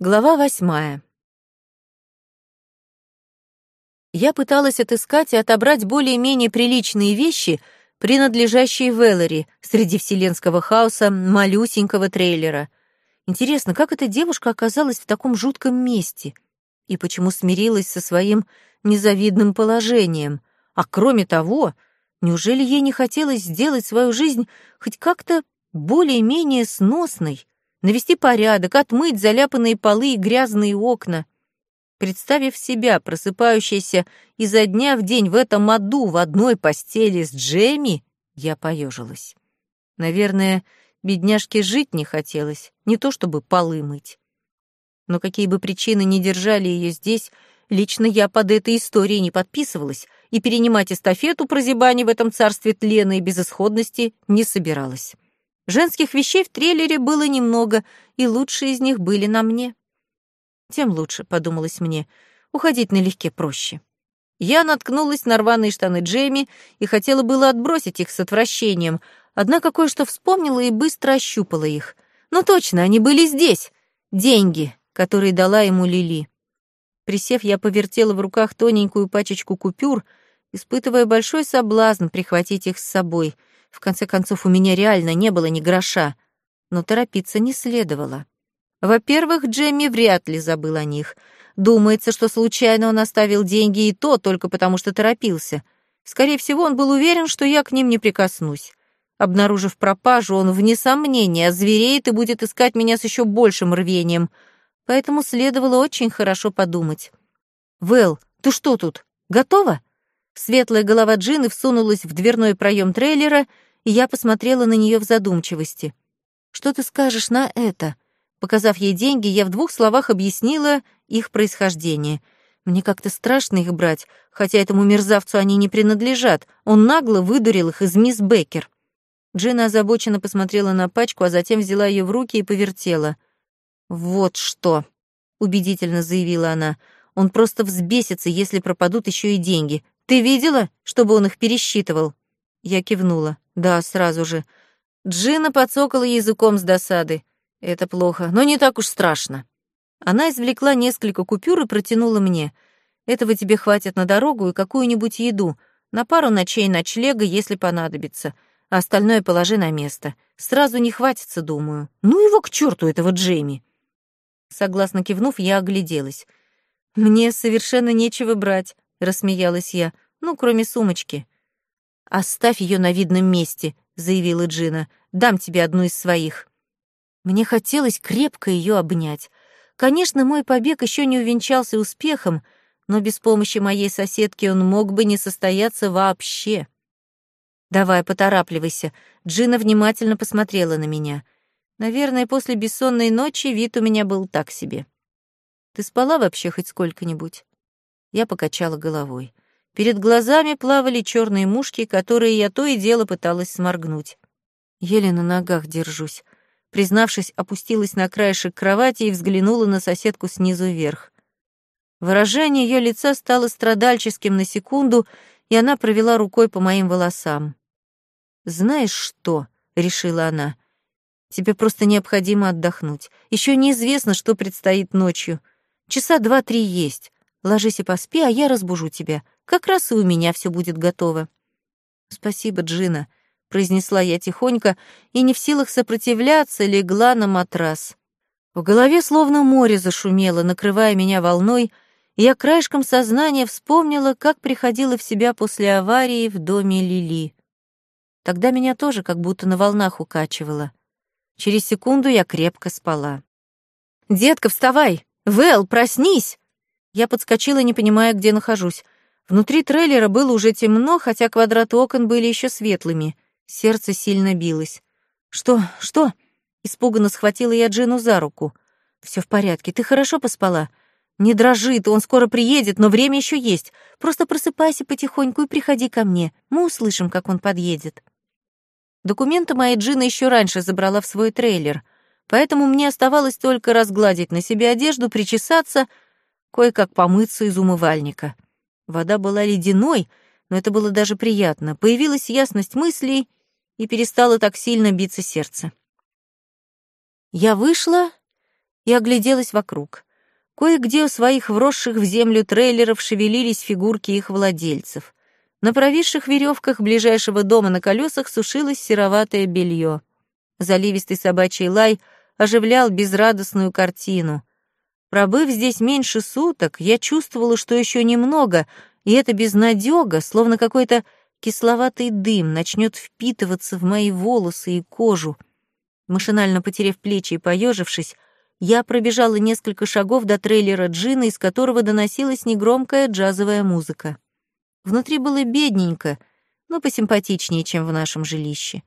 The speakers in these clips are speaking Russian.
Глава восьмая. Я пыталась отыскать и отобрать более-менее приличные вещи, принадлежащие Веллери, среди вселенского хаоса малюсенького трейлера. Интересно, как эта девушка оказалась в таком жутком месте? И почему смирилась со своим незавидным положением? А кроме того, неужели ей не хотелось сделать свою жизнь хоть как-то более-менее сносной? Навести порядок, отмыть заляпанные полы и грязные окна. Представив себя, просыпающейся изо дня в день в этом аду в одной постели с Джейми, я поежилась. Наверное, бедняжке жить не хотелось, не то чтобы полы мыть. Но какие бы причины ни держали ее здесь, лично я под этой историей не подписывалась и перенимать эстафету прозябания в этом царстве тлена и безысходности не собиралась. Женских вещей в трейлере было немного, и лучшие из них были на мне. Тем лучше, подумалось мне, уходить налегке проще. Я наткнулась на рваные штаны Джейми и хотела было отбросить их с отвращением, однако кое-что вспомнила и быстро ощупала их. Ну точно, они были здесь. Деньги, которые дала ему Лили. Присев, я повертела в руках тоненькую пачечку купюр, испытывая большой соблазн прихватить их с собой — в конце концов, у меня реально не было ни гроша. Но торопиться не следовало. Во-первых, Джемми вряд ли забыл о них. Думается, что случайно он оставил деньги и то только потому, что торопился. Скорее всего, он был уверен, что я к ним не прикоснусь. Обнаружив пропажу, он, вне сомнения, озвереет и будет искать меня с еще большим рвением. Поэтому следовало очень хорошо подумать. «Вэл, ты что тут? Готова?» Светлая голова Джины всунулась в дверной проем трейлера, и я посмотрела на нее в задумчивости. «Что ты скажешь на это?» Показав ей деньги, я в двух словах объяснила их происхождение. Мне как-то страшно их брать, хотя этому мерзавцу они не принадлежат. Он нагло выдурил их из мисс Беккер. Джина озабоченно посмотрела на пачку, а затем взяла ее в руки и повертела. «Вот что!» — убедительно заявила она. «Он просто взбесится, если пропадут еще и деньги. Ты видела, чтобы он их пересчитывал?» Я кивнула. «Да, сразу же». Джина подсокала языком с досады. «Это плохо, но не так уж страшно». Она извлекла несколько купюр и протянула мне. «Этого тебе хватит на дорогу и какую-нибудь еду, на пару ночей ночлега, если понадобится, а остальное положи на место. Сразу не хватится, думаю. Ну его к черту, этого Джейми!» Согласно кивнув, я огляделась. «Мне совершенно нечего брать. — рассмеялась я. «Ну, кроме сумочки». «Оставь ее на видном месте», — заявила Джина. «Дам тебе одну из своих». Мне хотелось крепко ее обнять. Конечно, мой побег еще не увенчался успехом, но без помощи моей соседки он мог бы не состояться вообще. «Давай, поторапливайся». Джина внимательно посмотрела на меня. Наверное, после бессонной ночи вид у меня был так себе. «Ты спала вообще хоть сколько-нибудь?» Я покачала головой. Перед глазами плавали черные мушки, которые я то и дело пыталась сморгнуть. Еле на ногах держусь. Признавшись, опустилась на краешек кровати и взглянула на соседку снизу вверх. Выражение ее лица стало страдальческим на секунду, и она провела рукой по моим волосам. «Знаешь что?» — решила она. «Тебе просто необходимо отдохнуть. Еще неизвестно, что предстоит ночью. Часа два-три есть. Ложись и поспи, а я разбужу тебя. Как раз и у меня все будет готово». «Спасибо, Джина», — произнесла я тихонько и не в силах сопротивляться легла на матрас. В голове словно море зашумело, накрывая меня волной, и я краешком сознания вспомнила, как приходила в себя после аварии в доме Лили. Тогда меня тоже как будто на волнах укачивало. Через секунду я крепко спала. «Детка, вставай! Вэл, проснись!» Я подскочила, не понимая, где нахожусь. Внутри трейлера было уже темно, хотя квадраты окон были еще светлыми. Сердце сильно билось. «Что? Что?» Испуганно схватила я Джину за руку. Все в порядке, ты хорошо поспала?» «Не дрожи он скоро приедет, но время еще есть. Просто просыпайся потихоньку и приходи ко мне. Мы услышим, как он подъедет». Документы моя Джина еще раньше забрала в свой трейлер, поэтому мне оставалось только разгладить на себе одежду, причесаться — кое-как помыться из умывальника. Вода была ледяной, но это было даже приятно. Появилась ясность мыслей, и перестало так сильно биться сердце. Я вышла и огляделась вокруг. Кое-где у своих вросших в землю трейлеров шевелились фигурки их владельцев. На провисших веревках ближайшего дома на колесах сушилось сероватое белье. Заливистый собачий лай оживлял безрадостную картину. Пробыв здесь меньше суток, я чувствовала, что еще немного, и это безнадега, словно какой-то кисловатый дым начнет впитываться в мои волосы и кожу. Машинально потеряв плечи и поежившись, я пробежала несколько шагов до трейлера Джина, из которого доносилась негромкая джазовая музыка. Внутри было бедненько, но посимпатичнее, чем в нашем жилище.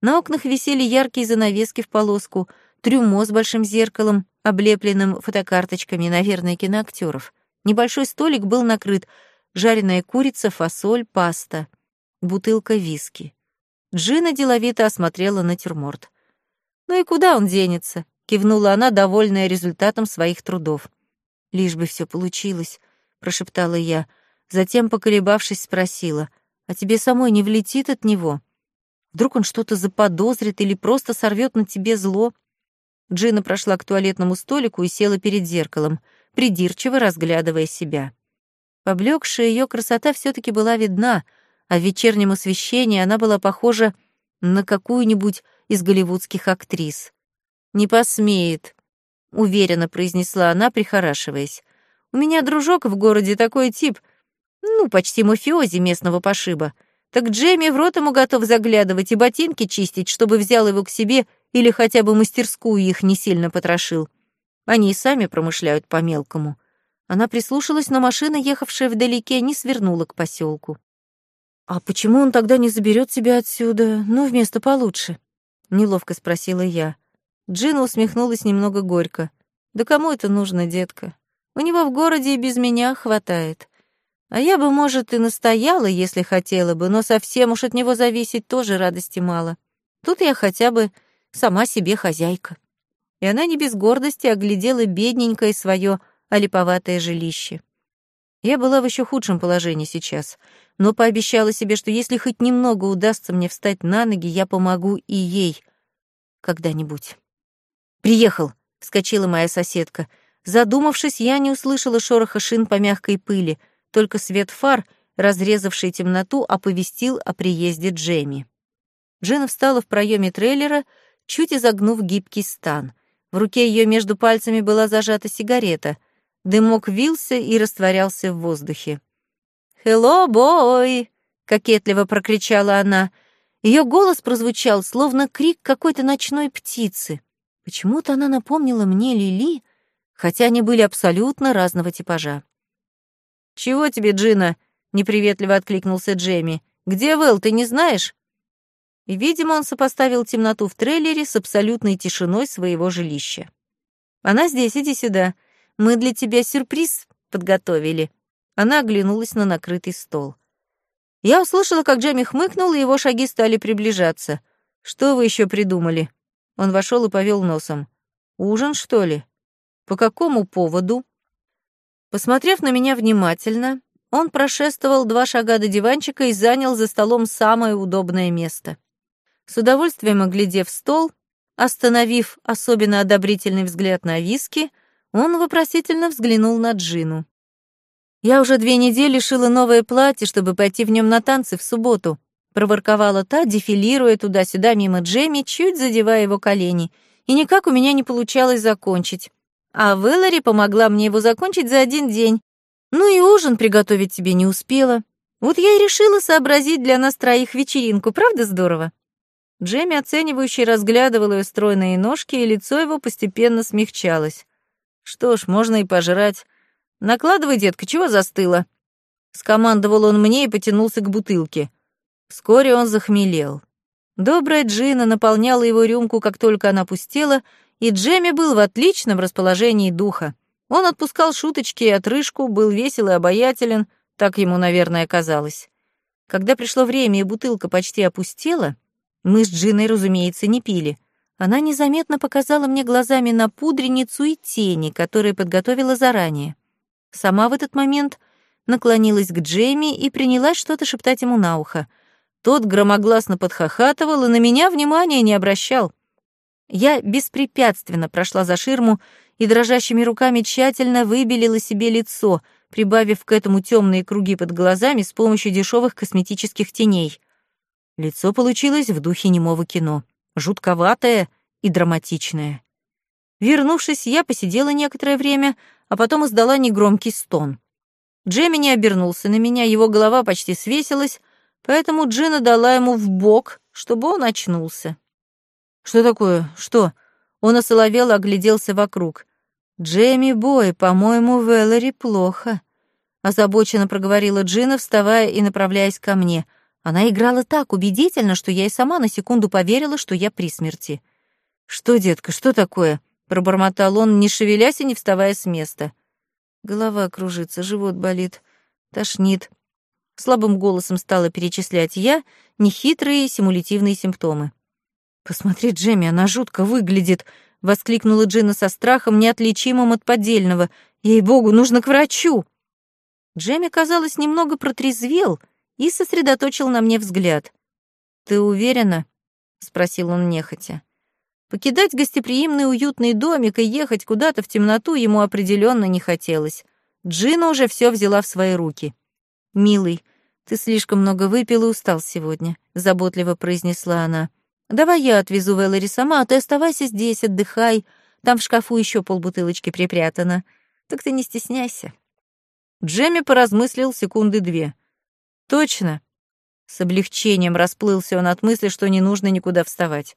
На окнах висели яркие занавески в полоску, трюмо с большим зеркалом, облепленным фотокарточками, наверное, киноактеров. Небольшой столик был накрыт, жареная курица, фасоль, паста, бутылка виски. Джина деловито осмотрела натюрморт. «Ну и куда он денется?» — кивнула она, довольная результатом своих трудов. «Лишь бы все получилось», — прошептала я. Затем, поколебавшись, спросила, «А тебе самой не влетит от него? Вдруг он что-то заподозрит или просто сорвет на тебе зло?» Джина прошла к туалетному столику и села перед зеркалом, придирчиво разглядывая себя. Поблекшая ее красота все таки была видна, а в вечернем освещении она была похожа на какую-нибудь из голливудских актрис. «Не посмеет», — уверенно произнесла она, прихорашиваясь. «У меня дружок в городе такой тип, ну, почти мафиози местного пошиба. Так Джейми в рот ему готов заглядывать и ботинки чистить, чтобы взял его к себе или хотя бы мастерскую их не сильно потрошил. Они и сами промышляют по-мелкому. Она прислушалась, но машина, ехавшая вдалеке, не свернула к поселку. «А почему он тогда не заберет тебя отсюда, ну, вместо получше?» — неловко спросила я. Джина усмехнулась немного горько. «Да кому это нужно, детка? У него в городе и без меня хватает. А я бы, может, и настояла, если хотела бы, но совсем уж от него зависеть тоже радости мало. Тут я хотя бы сама себе хозяйка. И она не без гордости оглядела бедненькое свое олиповатое жилище. Я была в еще худшем положении сейчас, но пообещала себе, что если хоть немного удастся мне встать на ноги, я помогу и ей когда-нибудь. «Приехал!» — вскочила моя соседка. Задумавшись, я не услышала шороха шин по мягкой пыли, только свет фар, разрезавший темноту, оповестил о приезде Джейми. Джина встала в проеме трейлера чуть изогнув гибкий стан. В руке ее между пальцами была зажата сигарета. Дымок вился и растворялся в воздухе. «Хелло, бой!» — кокетливо прокричала она. Ее голос прозвучал, словно крик какой-то ночной птицы. Почему-то она напомнила мне Лили, хотя они были абсолютно разного типажа. «Чего тебе, Джина?» — неприветливо откликнулся Джейми. «Где Вэл, ты не знаешь?» Видимо, он сопоставил темноту в трейлере с абсолютной тишиной своего жилища. «Она здесь, иди сюда. Мы для тебя сюрприз подготовили». Она оглянулась на накрытый стол. Я услышала, как Джемми хмыкнул, и его шаги стали приближаться. «Что вы еще придумали?» Он вошел и повел носом. «Ужин, что ли? По какому поводу?» Посмотрев на меня внимательно, он прошествовал два шага до диванчика и занял за столом самое удобное место. С удовольствием оглядев стол, остановив особенно одобрительный взгляд на виски, он вопросительно взглянул на Джину. «Я уже две недели шила новое платье, чтобы пойти в нем на танцы в субботу», проворковала та, дефилируя туда-сюда мимо Джейми, чуть задевая его колени, и никак у меня не получалось закончить. А Вэллори помогла мне его закончить за один день. Ну и ужин приготовить тебе не успела. Вот я и решила сообразить для нас троих вечеринку, правда здорово? Джемми оценивающе разглядывал ее стройные ножки, и лицо его постепенно смягчалось. «Что ж, можно и пожрать. Накладывай, детка, чего застыла?» Скомандовал он мне и потянулся к бутылке. Вскоре он захмелел. Добрая Джина наполняла его рюмку, как только она пустела, и Джемми был в отличном расположении духа. Он отпускал шуточки и отрыжку, был весел и обаятелен, так ему, наверное, казалось. Когда пришло время и бутылка почти опустела, мы с Джиной, разумеется, не пили. Она незаметно показала мне глазами на пудреницу и тени, которые подготовила заранее. Сама в этот момент наклонилась к Джейми и принялась что-то шептать ему на ухо. Тот громогласно подхохатывал и на меня внимания не обращал. Я беспрепятственно прошла за ширму и дрожащими руками тщательно выбелила себе лицо, прибавив к этому темные круги под глазами с помощью дешевых косметических теней. Лицо получилось в духе немого кино, жутковатое и драматичное. Вернувшись, я посидела некоторое время, а потом издала негромкий стон. Джемми не обернулся на меня, его голова почти свесилась, поэтому Джина дала ему в бок, чтобы он очнулся. «Что такое? Что?» Он осоловел, огляделся вокруг. «Джейми Бой, по-моему, Веллери плохо», — озабоченно проговорила Джина, вставая и направляясь ко мне. Она играла так убедительно, что я и сама на секунду поверила, что я при смерти. «Что, детка, что такое?» — пробормотал он, не шевелясь и не вставая с места. Голова кружится, живот болит, тошнит. Слабым голосом стала перечислять я нехитрые симулятивные симптомы. «Посмотри, Джемми, она жутко выглядит!» — воскликнула Джина со страхом, неотличимым от поддельного. «Ей-богу, нужно к врачу!» Джемми, казалось, немного протрезвел и сосредоточил на мне взгляд. «Ты уверена?» — спросил он нехотя. Покидать гостеприимный уютный домик и ехать куда-то в темноту ему определенно не хотелось. Джина уже все взяла в свои руки. «Милый, ты слишком много выпил и устал сегодня», — заботливо произнесла она. «Давай я отвезу Вэллори сама, а ты оставайся здесь, отдыхай. Там в шкафу еще полбутылочки припрятано. Так ты не стесняйся». Джемми поразмыслил секунды две. «Точно?» С облегчением расплылся он от мысли, что не нужно никуда вставать.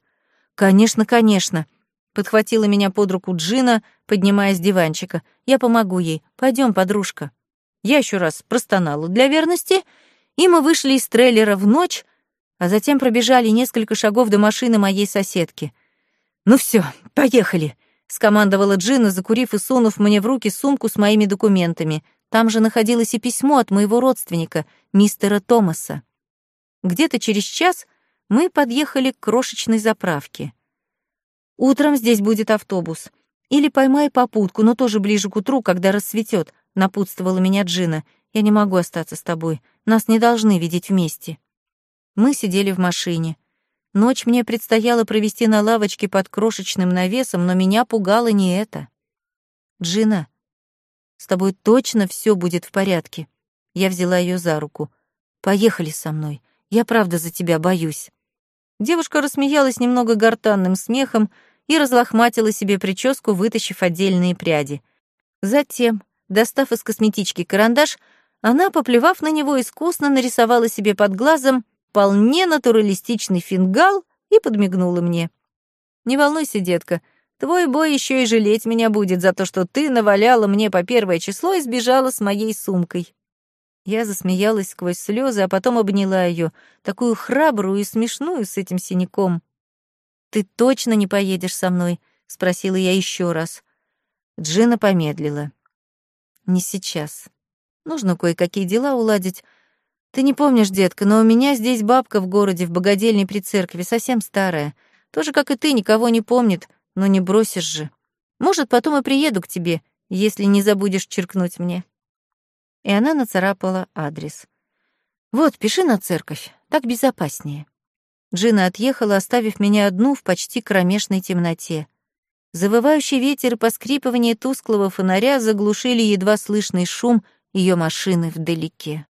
«Конечно, конечно», — подхватила меня под руку Джина, поднимаясь с диванчика. «Я помогу ей. Пойдем, подружка». Я еще раз простонала для верности, и мы вышли из трейлера в ночь, а затем пробежали несколько шагов до машины моей соседки. «Ну все, поехали», — скомандовала Джина, закурив и сунув мне в руки сумку с моими документами. Там же находилось и письмо от моего родственника, мистера Томаса. Где-то через час мы подъехали к крошечной заправке. «Утром здесь будет автобус. Или поймай попутку, но тоже ближе к утру, когда рассветет», — напутствовала меня Джина. «Я не могу остаться с тобой. Нас не должны видеть вместе». Мы сидели в машине. Ночь мне предстояло провести на лавочке под крошечным навесом, но меня пугало не это. «Джина, с тобой точно все будет в порядке». Я взяла ее за руку. «Поехали со мной. Я правда за тебя боюсь». Девушка рассмеялась немного гортанным смехом и разлохматила себе прическу, вытащив отдельные пряди. Затем, достав из косметички карандаш, она, поплевав на него, искусно нарисовала себе под глазом вполне натуралистичный фингал и подмигнула мне. «Не волнуйся, детка, твой бой еще и жалеть меня будет за то, что ты наваляла мне по первое число и сбежала с моей сумкой». Я засмеялась сквозь слезы, а потом обняла ее, такую храбрую и смешную с этим синяком. «Ты точно не поедешь со мной?» — спросила я еще раз. Джина помедлила. «Не сейчас. Нужно кое-какие дела уладить. Ты не помнишь, детка, но у меня здесь бабка в городе, в богадельне при церкви, совсем старая. Тоже, как и ты, никого не помнит, но не бросишь же. Может, потом и приеду к тебе, если не забудешь черкнуть мне» и она нацарапала адрес. «Вот, пиши на церковь, так безопаснее». Джина отъехала, оставив меня одну в почти кромешной темноте. Завывающий ветер и поскрипывание тусклого фонаря заглушили едва слышный шум ее машины вдалеке.